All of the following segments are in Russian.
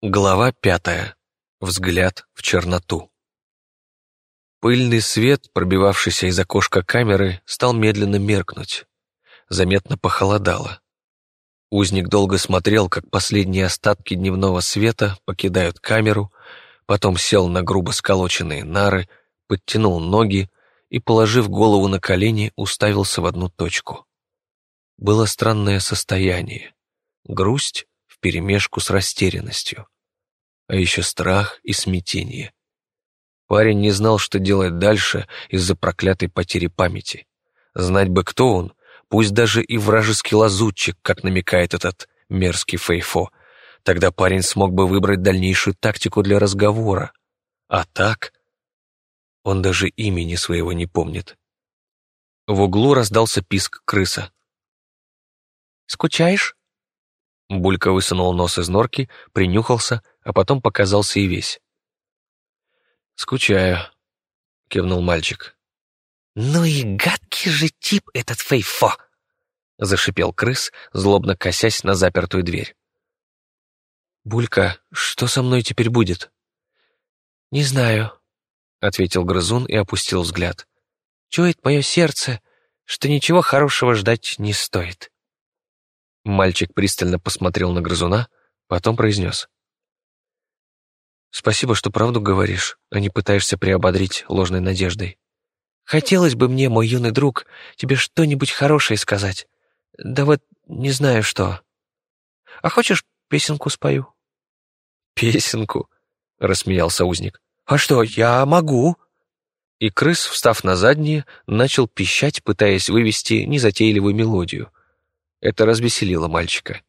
Глава пятая. Взгляд в черноту. Пыльный свет, пробивавшийся из окошка камеры, стал медленно меркнуть. Заметно похолодало. Узник долго смотрел, как последние остатки дневного света покидают камеру, потом сел на грубо сколоченные нары, подтянул ноги и, положив голову на колени, уставился в одну точку. Было странное состояние. Грусть вперемешку с растерянностью. А еще страх и смятение. Парень не знал, что делать дальше из-за проклятой потери памяти. Знать бы, кто он, пусть даже и вражеский лазутчик, как намекает этот мерзкий Фейфо, тогда парень смог бы выбрать дальнейшую тактику для разговора. А так... Он даже имени своего не помнит. В углу раздался писк крыса. «Скучаешь?» Булька высунул нос из норки, принюхался, а потом показался и весь. «Скучаю», — кивнул мальчик. «Ну и гадкий же тип этот Фейфо!» — зашипел крыс, злобно косясь на запертую дверь. «Булька, что со мной теперь будет?» «Не знаю», — ответил грызун и опустил взгляд. «Чует мое сердце, что ничего хорошего ждать не стоит». Мальчик пристально посмотрел на грызуна, потом произнес. «Спасибо, что правду говоришь, а не пытаешься приободрить ложной надеждой. Хотелось бы мне, мой юный друг, тебе что-нибудь хорошее сказать. Да вот не знаю что. А хочешь, песенку спою?» «Песенку?» — рассмеялся узник. «А что, я могу?» И крыс, встав на задние, начал пищать, пытаясь вывести незатейливую мелодию — это развеселило мальчика.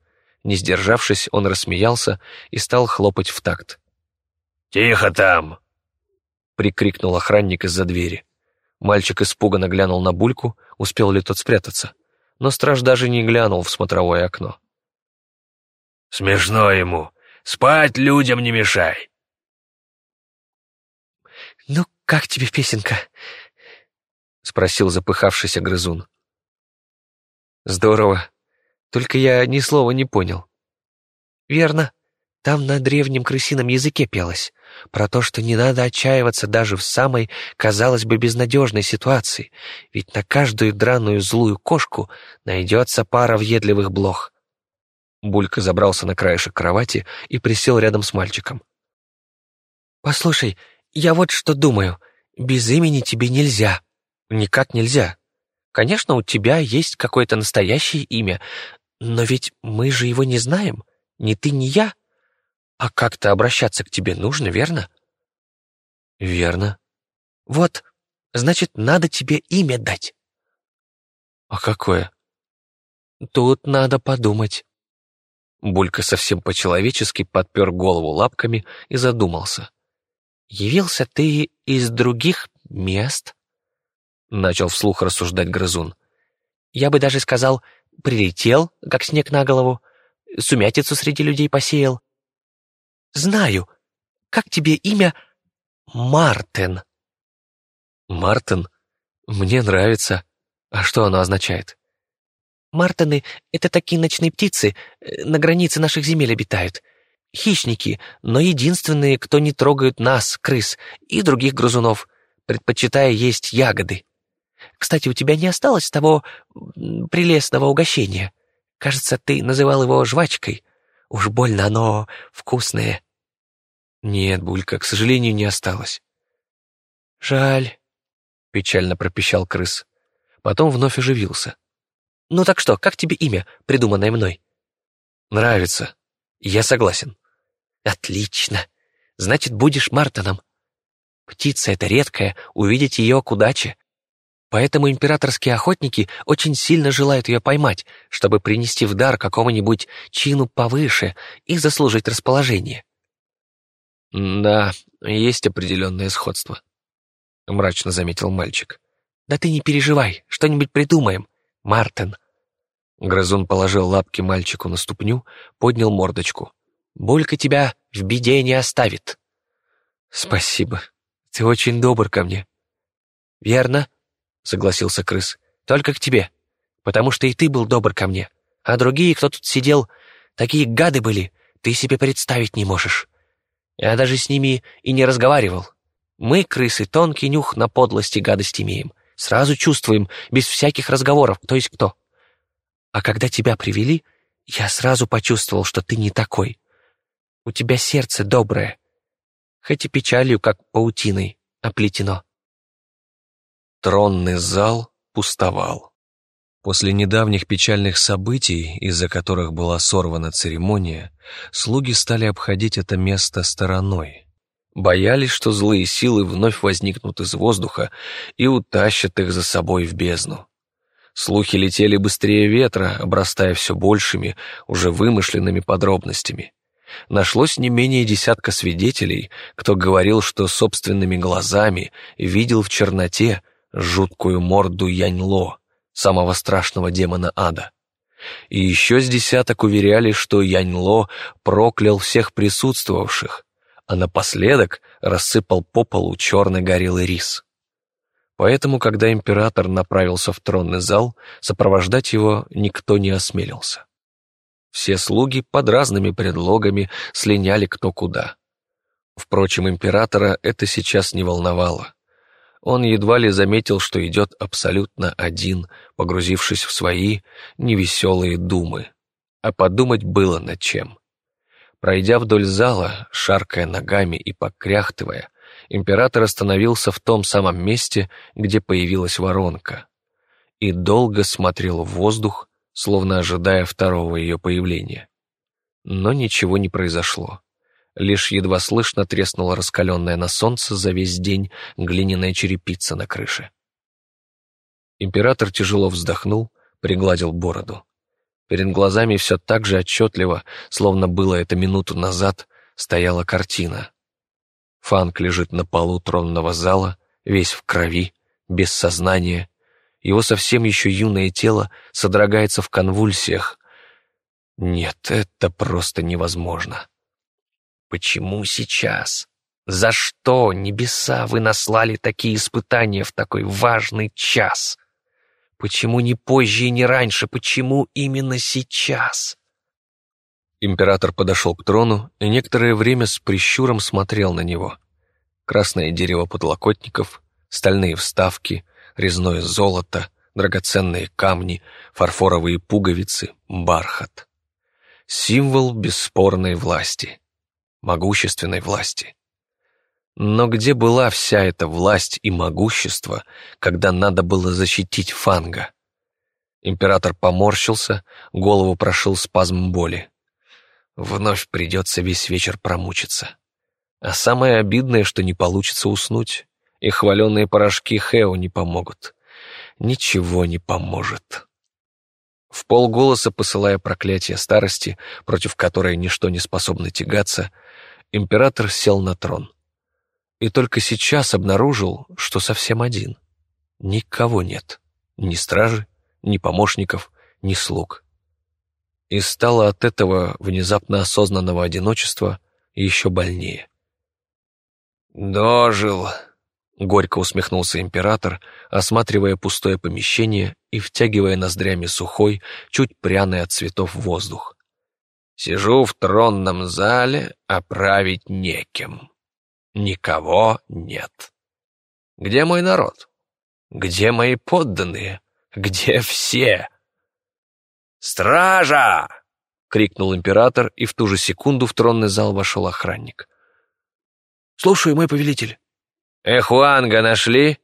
Не сдержавшись, он рассмеялся и стал хлопать в такт. «Тихо там!» — прикрикнул охранник из-за двери. Мальчик испуганно глянул на Бульку, успел ли тот спрятаться, но страж даже не глянул в смотровое окно. «Смешно ему. Спать людям не мешай!» «Ну, как тебе песенка?» — спросил запыхавшийся грызун. «Здорово», только я ни слова не понял». «Верно. Там на древнем крысином языке пелось. Про то, что не надо отчаиваться даже в самой, казалось бы, безнадежной ситуации, ведь на каждую драную злую кошку найдется пара въедливых блох». Булька забрался на краешек кровати и присел рядом с мальчиком. «Послушай, я вот что думаю. Без имени тебе нельзя. Никак нельзя. Конечно, у тебя есть какое-то настоящее имя, но ведь мы же его не знаем, ни ты, ни я. А как-то обращаться к тебе нужно, верно? Верно. Вот, значит, надо тебе имя дать. А какое? Тут надо подумать. Булька совсем по-человечески подпер голову лапками и задумался. «Явился ты из других мест?» Начал вслух рассуждать грызун. «Я бы даже сказал, прилетел, как снег на голову, сумятицу среди людей посеял. Знаю, как тебе имя Мартин? Мартин? Мне нравится. А что оно означает? Мартины — это такие ночные птицы, э, на границе наших земель обитают. Хищники, но единственные, кто не трогают нас, крыс, и других грызунов, предпочитая есть ягоды. Кстати, у тебя не осталось того прелестного угощения? Кажется, ты называл его жвачкой. Уж больно оно вкусное». «Нет, Булька, к сожалению, не осталось». «Жаль», — печально пропищал крыс. Потом вновь оживился. «Ну так что, как тебе имя, придуманное мной?» «Нравится. Я согласен». «Отлично. Значит, будешь Мартоном. Птица эта редкая, увидеть ее к удаче. Поэтому императорские охотники очень сильно желают ее поймать, чтобы принести в дар какому-нибудь чину повыше и заслужить расположение. «Да, есть определенное сходство», — мрачно заметил мальчик. «Да ты не переживай, что-нибудь придумаем, Мартин». Грызун положил лапки мальчику на ступню, поднял мордочку. «Булька тебя в беде не оставит». «Спасибо. Ты очень добр ко мне». «Верно», — согласился крыс. «Только к тебе, потому что и ты был добр ко мне. А другие, кто тут сидел, такие гады были, ты себе представить не можешь. Я даже с ними и не разговаривал. Мы, крысы, тонкий нюх на подлости гадость имеем. Сразу чувствуем, без всяких разговоров, кто есть кто. А когда тебя привели, я сразу почувствовал, что ты не такой. У тебя сердце доброе, хоть и печалью, как паутиной, оплетено. Тронный зал пустовал. После недавних печальных событий, из-за которых была сорвана церемония, слуги стали обходить это место стороной. Боялись, что злые силы вновь возникнут из воздуха и утащат их за собой в бездну. Слухи летели быстрее ветра, обрастая все большими, уже вымышленными подробностями. Нашлось не менее десятка свидетелей, кто говорил, что собственными глазами видел в черноте жуткую морду Яньло, самого страшного демона ада. И еще с десяток уверяли, что Яньло проклял всех присутствовавших, а напоследок рассыпал по полу черный горелый рис. Поэтому, когда император направился в тронный зал, сопровождать его никто не осмелился. Все слуги под разными предлогами слиняли кто куда. Впрочем, императора это сейчас не волновало. Он едва ли заметил, что идет абсолютно один, погрузившись в свои невеселые думы. А подумать было над чем. Пройдя вдоль зала, шаркая ногами и покряхтывая, император остановился в том самом месте, где появилась воронка, и долго смотрел в воздух, словно ожидая второго ее появления. Но ничего не произошло. Лишь едва слышно треснула раскаленная на солнце за весь день глиняная черепица на крыше. Император тяжело вздохнул, пригладил бороду. Перед глазами все так же отчетливо, словно было это минуту назад, стояла картина. Фанк лежит на полу тронного зала, весь в крови, без сознания. Его совсем еще юное тело содрогается в конвульсиях. Нет, это просто невозможно. Почему сейчас? За что, небеса, вы наслали такие испытания в такой важный час? Почему не позже и не раньше? Почему именно сейчас? Император подошел к трону и некоторое время с прищуром смотрел на него. Красное дерево подлокотников, стальные вставки, резное золото, драгоценные камни, фарфоровые пуговицы, бархат. Символ бесспорной власти могущественной власти. Но где была вся эта власть и могущество, когда надо было защитить Фанга? Император поморщился, голову прошил спазм боли. Вновь придется весь вечер промучиться. А самое обидное, что не получится уснуть, и хваленные порошки Хео не помогут. Ничего не поможет. В полголоса посылая проклятие старости, против которой ничто не способно тягаться, император сел на трон. И только сейчас обнаружил, что совсем один. Никого нет. Ни стражи, ни помощников, ни слуг. И стало от этого внезапно осознанного одиночества еще больнее. «Дожил!» — горько усмехнулся император, осматривая пустое помещение и втягивая ноздрями сухой, чуть пряный от цветов воздух. Сижу в тронном зале, а править некем. Никого нет. Где мой народ? Где мои подданные? Где все? «Стража!» — крикнул император, и в ту же секунду в тронный зал вошел охранник. «Слушаю, мой повелитель». «Эхуанга нашли?»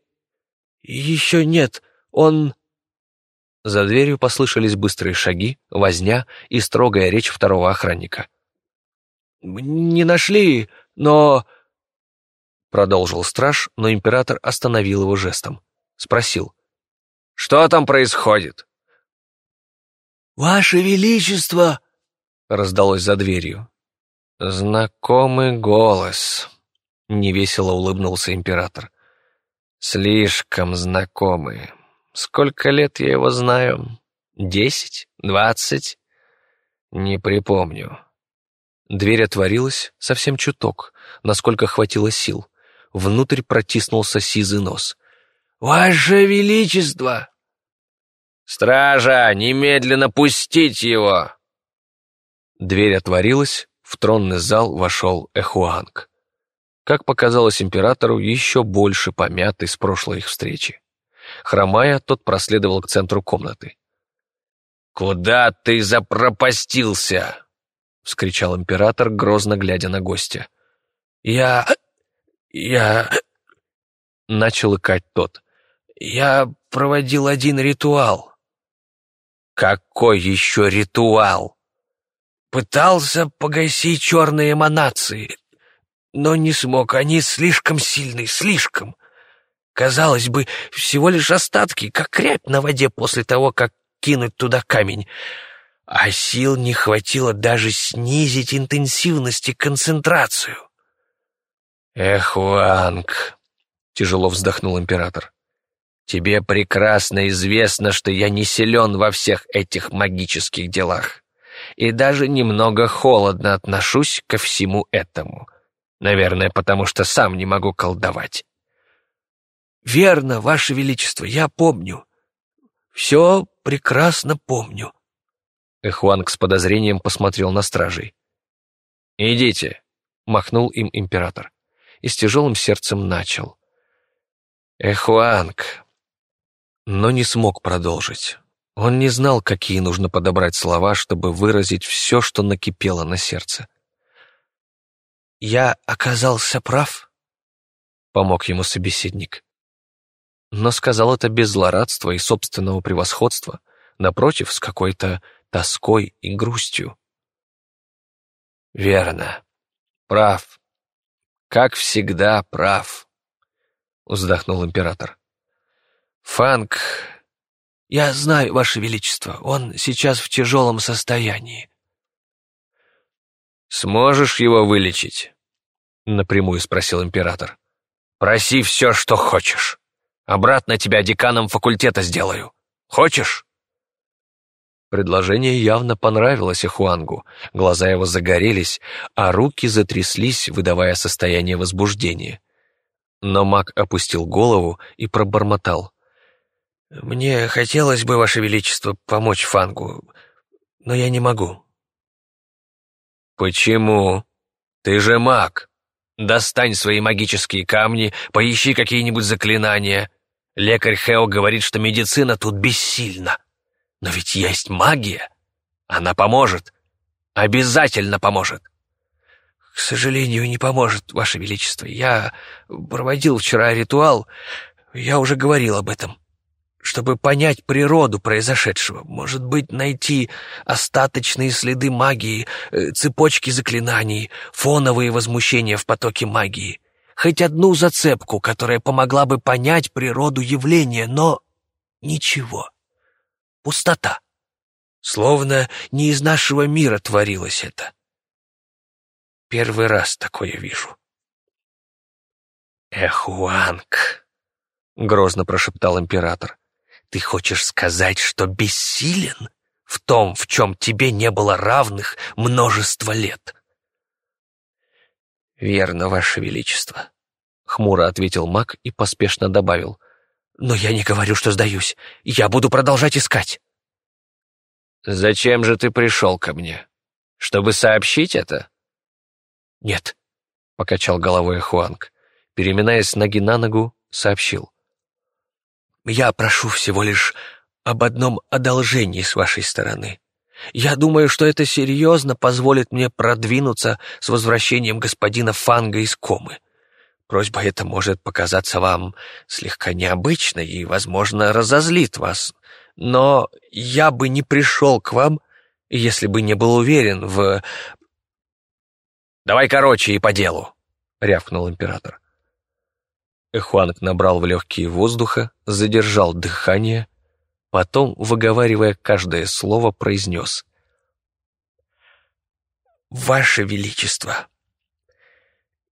«Еще нет. Он...» За дверью послышались быстрые шаги, возня и строгая речь второго охранника. «Не нашли, но...» Продолжил страж, но император остановил его жестом. Спросил. «Что там происходит?» «Ваше Величество!» Раздалось за дверью. «Знакомый голос», — невесело улыбнулся император. «Слишком знакомый. Сколько лет я его знаю? Десять? Двадцать? Не припомню. Дверь отворилась совсем чуток, насколько хватило сил. Внутрь протиснулся сизый нос. «Ваше Величество!» «Стража, немедленно пустить его!» Дверь отворилась, в тронный зал вошел Эхуанг. Как показалось императору, еще больше помятый с прошлой их встречи. Хромая, тот проследовал к центру комнаты. «Куда ты запропастился?» — вскричал император, грозно глядя на гостя. «Я... я...» — начал икать тот. «Я проводил один ритуал». «Какой еще ритуал?» «Пытался погасить черные эманации, но не смог, они слишком сильны, слишком. Казалось бы, всего лишь остатки, как рябь на воде после того, как кинуть туда камень. А сил не хватило даже снизить интенсивность и концентрацию. «Эх, Уанг!» — тяжело вздохнул император. «Тебе прекрасно известно, что я не силен во всех этих магических делах, и даже немного холодно отношусь ко всему этому. Наверное, потому что сам не могу колдовать». «Верно, Ваше Величество, я помню. Все прекрасно помню». Эхуанг с подозрением посмотрел на стражей. «Идите», — махнул им император, и с тяжелым сердцем начал. «Эхуанг», но не смог продолжить. Он не знал, какие нужно подобрать слова, чтобы выразить все, что накипело на сердце. «Я оказался прав?» — помог ему собеседник но сказал это без злорадства и собственного превосходства, напротив, с какой-то тоской и грустью. «Верно. Прав. Как всегда прав», — вздохнул император. «Фанк, я знаю, Ваше Величество, он сейчас в тяжелом состоянии». «Сможешь его вылечить?» — напрямую спросил император. «Проси все, что хочешь». Обратно тебя деканом факультета сделаю. Хочешь?» Предложение явно понравилось Ихуангу, глаза его загорелись, а руки затряслись, выдавая состояние возбуждения. Но маг опустил голову и пробормотал. «Мне хотелось бы, Ваше Величество, помочь Фангу, но я не могу». «Почему? Ты же маг. Достань свои магические камни, поищи какие-нибудь заклинания. Лекарь Хео говорит, что медицина тут бессильна. Но ведь есть магия. Она поможет. Обязательно поможет. К сожалению, не поможет, Ваше Величество. Я проводил вчера ритуал. Я уже говорил об этом. Чтобы понять природу произошедшего, может быть, найти остаточные следы магии, э, цепочки заклинаний, фоновые возмущения в потоке магии хоть одну зацепку, которая помогла бы понять природу явления, но ничего. Пустота. Словно не из нашего мира творилось это. Первый раз такое вижу. «Эх, Уанг!» — грозно прошептал император. «Ты хочешь сказать, что бессилен в том, в чем тебе не было равных множество лет?» «Верно, Ваше Величество», — хмуро ответил маг и поспешно добавил. «Но я не говорю, что сдаюсь. Я буду продолжать искать». «Зачем же ты пришел ко мне? Чтобы сообщить это?» «Нет», — покачал головой Хуанг. Переминаясь с ноги на ногу, сообщил. «Я прошу всего лишь об одном одолжении с вашей стороны. Я думаю, что это серьезно позволит мне продвинуться с возвращением господина Фанга из комы. Просьба эта может показаться вам слегка необычной и, возможно, разозлит вас, но я бы не пришел к вам, если бы не был уверен в...» «Давай короче и по делу», — рявкнул император. Эхуанг набрал в легкие воздуха, задержал дыхание, потом, выговаривая каждое слово, произнес. «Ваше Величество,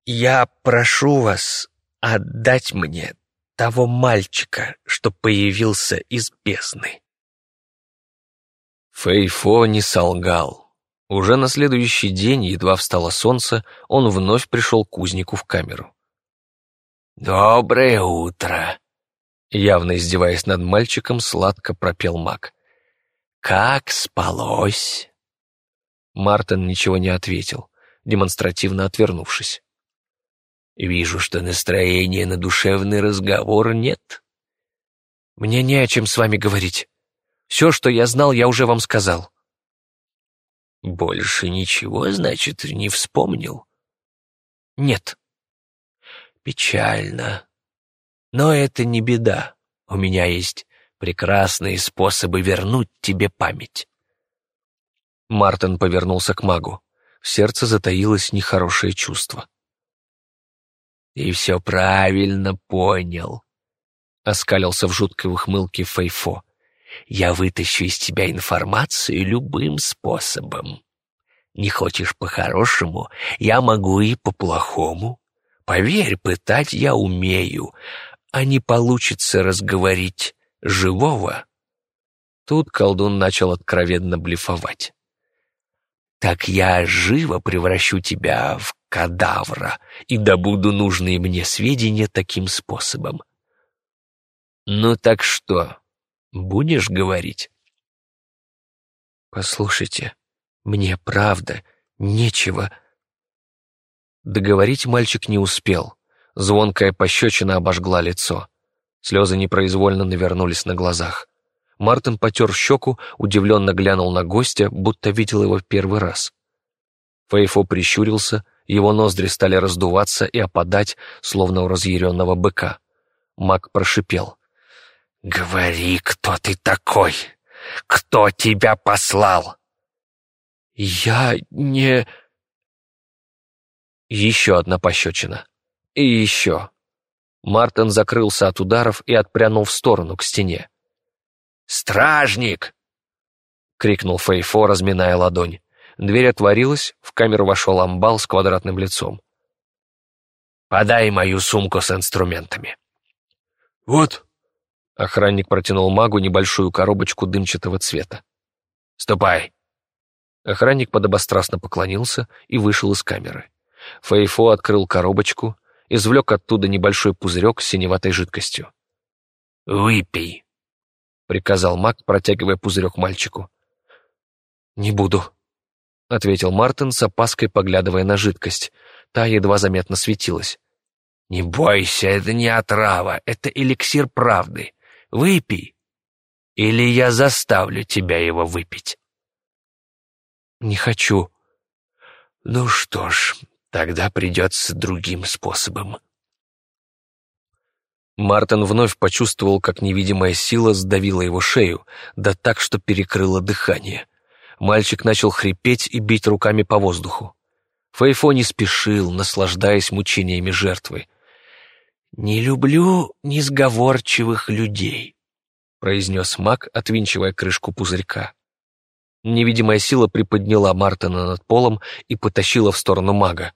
я прошу вас отдать мне того мальчика, что появился из бездны». Фейфо не солгал. Уже на следующий день, едва встало солнце, он вновь пришел к кузнику в камеру. «Доброе утро!» Явно издеваясь над мальчиком, сладко пропел маг. «Как спалось?» Мартин ничего не ответил. демонстративно отвернувшись. «Вижу, что настроения на душевный разговор нет». «Мне не о чем с вами говорить. Все, что я знал, я уже вам сказал». «Больше ничего, значит, не вспомнил?» «Нет». «Печально. Но это не беда. У меня есть прекрасные способы вернуть тебе память». Мартин повернулся к магу. В сердце затаилось нехорошее чувство. «Ты все правильно понял», — оскалился в жуткой ухмылке Фейфо. «Я вытащу из тебя информацию любым способом. Не хочешь по-хорошему, я могу и по-плохому. Поверь, пытать я умею, а не получится разговорить живого». Тут колдун начал откровенно блефовать так я живо превращу тебя в кадавра и добуду нужные мне сведения таким способом. Ну так что, будешь говорить? Послушайте, мне правда нечего. Договорить мальчик не успел. Звонкая пощечина обожгла лицо. Слезы непроизвольно навернулись на глазах. Мартин потер щеку, удивленно глянул на гостя, будто видел его первый раз. Фейфо прищурился, его ноздри стали раздуваться и опадать, словно у разъяренного быка. Маг прошипел. «Говори, кто ты такой? Кто тебя послал?» «Я не...» Еще одна пощечина. И еще. Мартин закрылся от ударов и отпрянул в сторону, к стене. «Стражник!» — крикнул Фейфо, разминая ладонь. Дверь отворилась, в камеру вошел амбал с квадратным лицом. «Подай мою сумку с инструментами». «Вот». Охранник протянул магу небольшую коробочку дымчатого цвета. «Ступай». Охранник подобострастно поклонился и вышел из камеры. Фейфо открыл коробочку, извлек оттуда небольшой пузырек с синеватой жидкостью. «Выпей», — приказал маг, протягивая пузырек мальчику. «Не буду», — ответил Мартин с опаской, поглядывая на жидкость. Та едва заметно светилась. «Не бойся, это не отрава, это эликсир правды. Выпей, или я заставлю тебя его выпить». «Не хочу». «Ну что ж, тогда придется другим способом». Мартин вновь почувствовал, как невидимая сила сдавила его шею, да так, что перекрыло дыхание. Мальчик начал хрипеть и бить руками по воздуху. Фейфо не спешил, наслаждаясь мучениями жертвы. «Не люблю несговорчивых людей», — произнес маг, отвинчивая крышку пузырька. Невидимая сила приподняла Мартина над полом и потащила в сторону мага.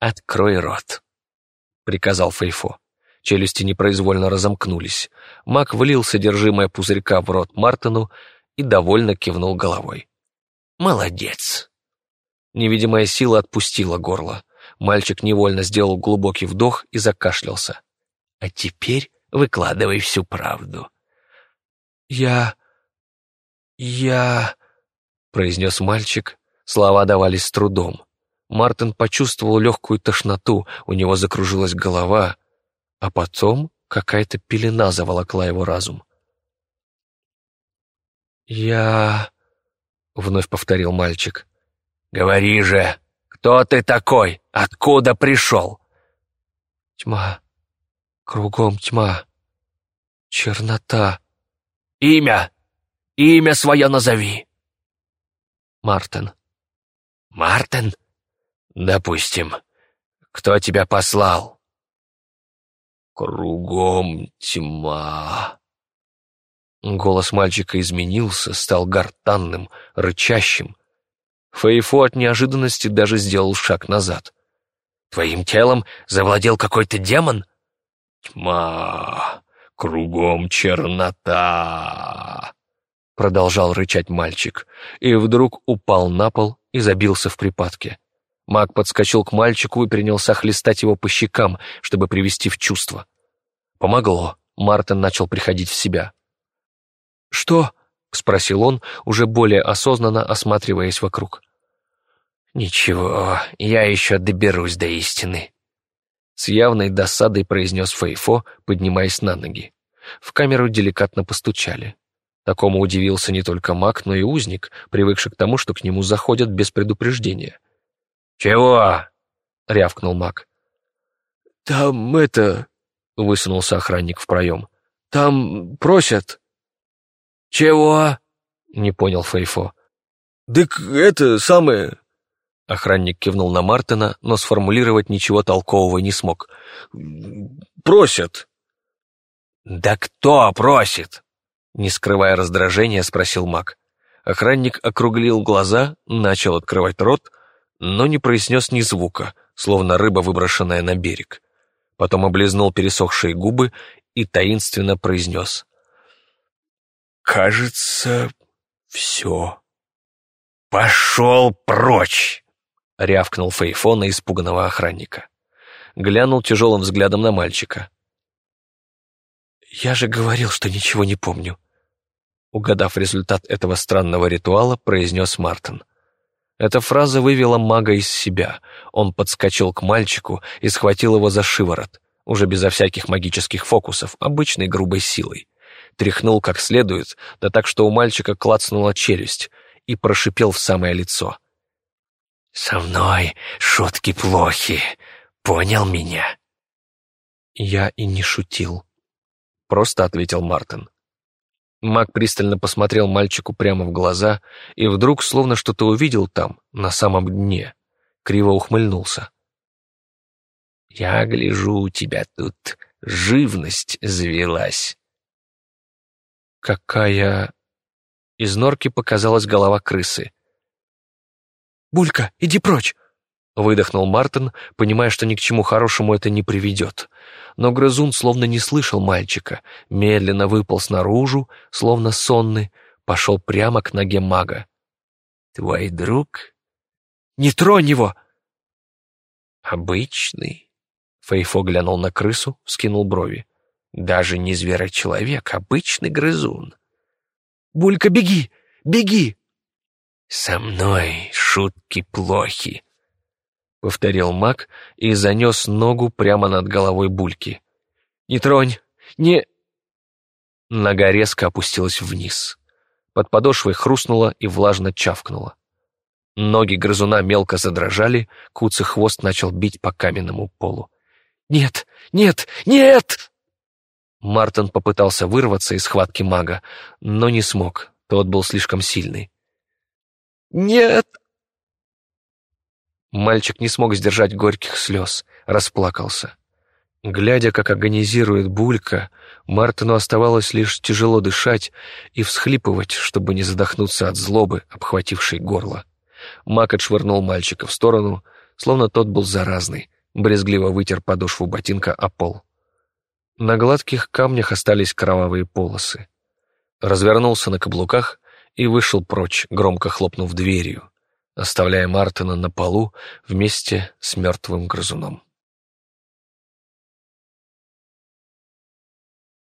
«Открой рот», — приказал Фейфо. Челюсти непроизвольно разомкнулись. Мак влил содержимое пузырька в рот Мартину и довольно кивнул головой. «Молодец!» Невидимая сила отпустила горло. Мальчик невольно сделал глубокий вдох и закашлялся. «А теперь выкладывай всю правду». «Я... я...» — произнес мальчик. Слова давались с трудом. Мартин почувствовал легкую тошноту, у него закружилась голова — а потом какая-то пелена заволокла его разум. «Я...» — вновь повторил мальчик. «Говори же, кто ты такой? Откуда пришел?» «Тьма. Кругом тьма. Чернота». «Имя! Имя свое назови!» «Мартин». «Мартин? Допустим. Кто тебя послал?» Кругом тьма. Голос мальчика изменился, стал гортанным, рычащим. Фейфо от неожиданности даже сделал шаг назад. «Твоим телом завладел какой-то демон?» «Тьма, кругом чернота», — продолжал рычать мальчик, и вдруг упал на пол и забился в припадке. Маг подскочил к мальчику и принялся хлестать его по щекам, чтобы привести в чувство. Помогло. Мартин начал приходить в себя. «Что?» — спросил он, уже более осознанно осматриваясь вокруг. «Ничего, я еще доберусь до истины», — с явной досадой произнес Фейфо, поднимаясь на ноги. В камеру деликатно постучали. Такому удивился не только маг, но и узник, привыкший к тому, что к нему заходят без предупреждения. «Чего?» — рявкнул маг. «Там это...» — высунулся охранник в проем. «Там просят». «Чего?» — не понял Фейфо. «Дык это самое...» Охранник кивнул на Мартина, но сформулировать ничего толкового не смог. «Просят». «Да кто просит?» Не скрывая раздражения, спросил маг. Охранник округлил глаза, начал открывать рот, но не произнес ни звука, словно рыба, выброшенная на берег. Потом облизнул пересохшие губы и таинственно произнес. «Кажется, все». «Пошел прочь!» — рявкнул Фейфо на испуганного охранника. Глянул тяжелым взглядом на мальчика. «Я же говорил, что ничего не помню», — угадав результат этого странного ритуала, произнес Мартин. Эта фраза вывела мага из себя. Он подскочил к мальчику и схватил его за шиворот, уже безо всяких магических фокусов, обычной грубой силой. Тряхнул как следует, да так, что у мальчика клацнула челюсть, и прошипел в самое лицо. «Со мной шутки плохи. Понял меня?» «Я и не шутил», — просто ответил Мартин. Маг пристально посмотрел мальчику прямо в глаза и вдруг, словно что-то увидел там, на самом дне, криво ухмыльнулся. «Я гляжу, у тебя тут живность завелась». «Какая...» Из норки показалась голова крысы. «Булька, иди прочь!» Выдохнул Мартин, понимая, что ни к чему хорошему это не приведет. Но грызун словно не слышал мальчика, медленно выполз наружу, словно сонный, пошел прямо к ноге мага. «Твой друг?» «Не тронь его!» «Обычный?» Фейфо глянул на крысу, скинул брови. «Даже не зверочеловек, обычный грызун». «Булька, беги! Беги!» «Со мной шутки плохи», — повторил маг и занес ногу прямо над головой Бульки. «Не тронь! Не...» Нога резко опустилась вниз. Под подошвой хрустнула и влажно чавкнула. Ноги грызуна мелко задрожали, куцый хвост начал бить по каменному полу. «Нет! Нет! Нет!» Мартин попытался вырваться из схватки мага, но не смог, тот был слишком сильный. «Нет!» Мальчик не смог сдержать горьких слез, расплакался. Глядя, как агонизирует Булька, Мартину оставалось лишь тяжело дышать и всхлипывать, чтобы не задохнуться от злобы, обхватившей горло. Мак отшвырнул мальчика в сторону, словно тот был заразный, брезгливо вытер подошву ботинка о пол. На гладких камнях остались кровавые полосы. Развернулся на каблуках и вышел прочь, громко хлопнув дверью, оставляя Мартина на полу вместе с мертвым грызуном.